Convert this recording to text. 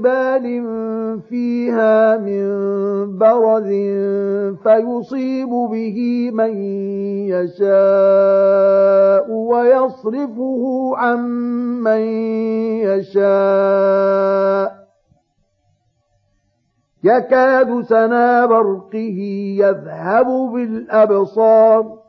جبال فيها من برز فيصيب به من يشاء ويصرفه عن من يشاء يكاد سنا برقه يذهب بالابصار